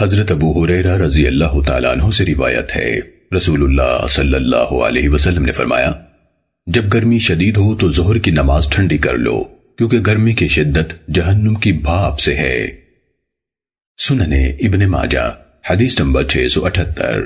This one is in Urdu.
حضرت ابو حریرہ رضی اللہ تعالیٰ عنہ سے روایت ہے۔ رسول اللہ صلی اللہ علیہ وسلم نے فرمایا، جب گرمی شدید ہو تو زہر کی نماز ٹھنڈی کر لو، کیونکہ گرمی کی شدت جہنم کی بھاپ سے ہے۔ سننے ابن ماجہ، حدیث نمبر 678